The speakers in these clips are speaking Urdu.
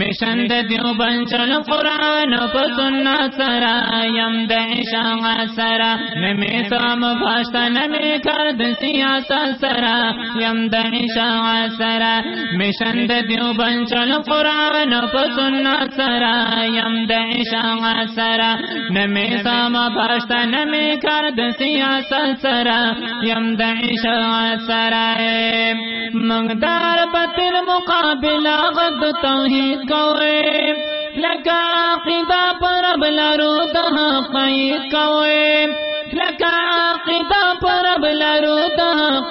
مشن د دیو بنچل قرآن په سنت سره یم د عشق سره نمی سام باشتا، نمی کرد سیاست سره یم د عشق سره مشن د دیو بنچل قرآن په سنت سره یم د عشق سره نمی سام باشتا، نمی کرد سیاست سره یم د عشق سره منگدار بطل مقابلہ غد توحید کوئے۔ لگا عقیدہ پر بلارو دہا قید کوئے۔ لگا عقیدہ پر بلارو دہا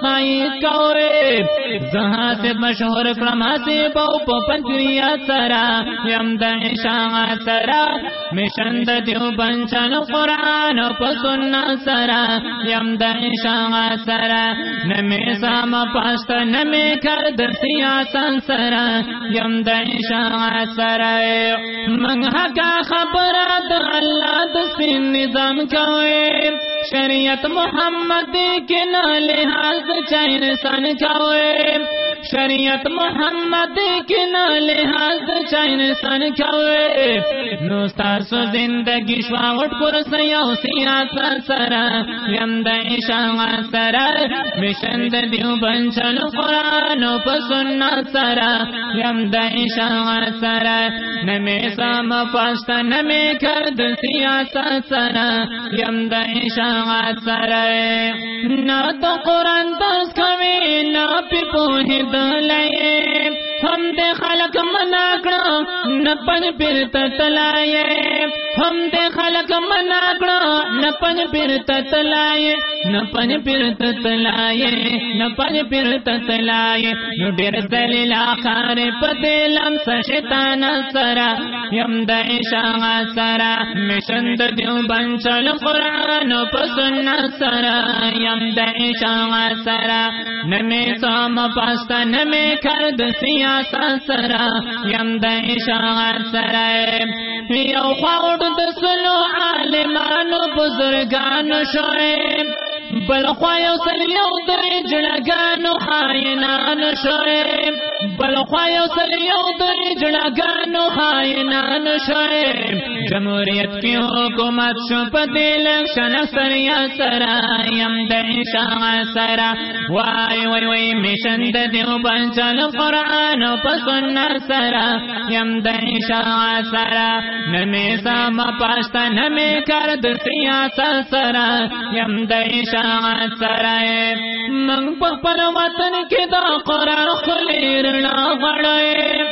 قید کوئے زہاں سے مشہور کرما سے بو پو پنجویا سرا یم دا عشاء سرا مشند دیو بنچن قرآن پا سننا سرا یم دا عشاء سرا نمی سام پاست، نمی کرد سیاسا سرا یم دا عشاء سرا من حقا خبرات، اللہ دسین نظام کوئے۔ شریعت محمد کے نالے حاض چاہر سن کوئے شریعت محمد کے نال حاض چاہر سن کوئے نوستار سو زندگی شواوٹ پر سیاو سیاسا سرا یم دا عشاء سرا مشند دیو بنچل قرآن پا سننا سرا یم دا عشاء سرا نمی سام پاستا نمی کرد سیاسا سرا یم دا عشاء سرا نا تو قرآن دس کوي نا پی پوهی دلائے. ہم دے خلق منا کڑا نپن پھر تتلائے۔ ہم دے خلق منا کڑا نپن پھر تتلائے نپن پھر تتلائے نپن پھر تتلائے۔ نو ډیر دلیل اخر پتے لم شیطان سرا، یم د عشاء سرا۔ مشن د دیو بنچل قران په سنت سرا، یم د عشاء سرا۔ نمی سام پاستا نمی کرد سیاسا سرا۔ یم د عشاء سرا یو خواړ د سلو عالمانو، بزرگانو شوئے۔ بل خوا یو سر یو در جړګانو خاینانو شوئے۔ بل خوا یو سر یو در جړګانو خاینانو شوئے۔ جمهوریت کی حکومت شو پدې لښن سر یا سرا یم د شاه سرا وای وای وای میشن د دیو بنچل قران په سنت سرا یم د شاه سرا نمې سم پاستا نمې کار د سیاست سرا یم د شاه سرا من په خپل وطن کې دا قرآن خلی رنا غڑے۔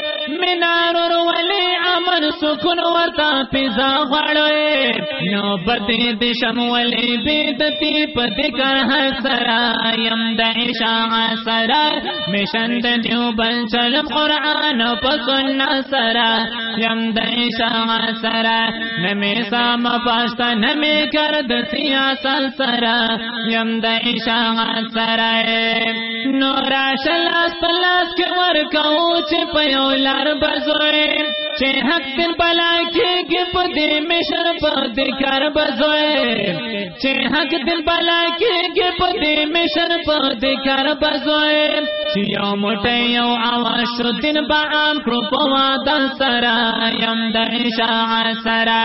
مینار ولې امن سکن ورتا پیزا غڑے۔ نو بده د شمولې بدتی پد کر سرا یم د عشاء سرا مشن د دیو بنچل قران په سنت سرا یم د عشاء سرا نمې سام پاستا نمې کر د سیاست سرا یم د عشاء سرا نور شل اسپلاس کې ورکاو چې په یو لار بزوي چې حق دل بلا کې دے مشر پدې کار بزوي چې حق دل بلا کې پدې مشر پدې کر بزوي چې یو موټه یو اواز شو دین با عام کړو په واده سره يم د عشاء سره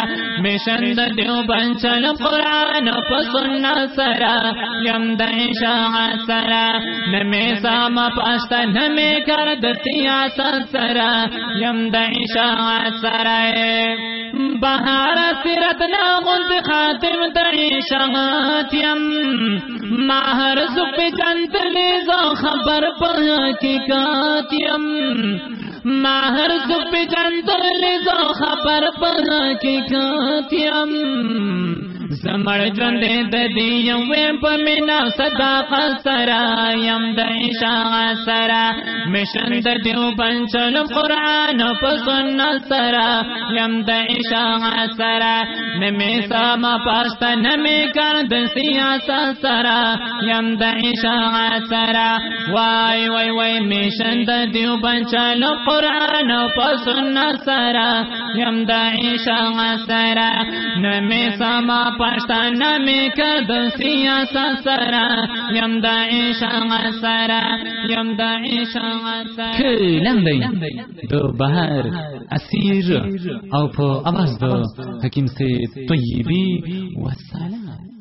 مشن د دیو بنچل قران په سنت سره يم د عشاء سره نمې سام پاستا نمې کار د سیاست سره يم د عشاء سره بہار سیرت نا غلط خاتم دعی شغات ماہر زب جنت لیزا خبر پر حقیقات ماہر زب جنت لیزا خبر پر حقیقات زمر جن د دی یم په مینا صداقت سرا یم د عشاء سرا۔ مشن د دیو بنچل قران په سنت سرا۔ یم د عشاء سرا۔ نمی سما پاست نمی کار د سیاست سرا۔ یم د عشاء سرا۔ وای وای وای، مشن د دیو بنچل قران په سنت سرا۔ یم د عشاء سرا۔ نمی سما پاشتا نمی کد سیاسا سرا یم دا عشق سرا یم دا عشق سرا که لندی دو بهر اسیر، او پا عوض دو حکیم سے طیبی و سلام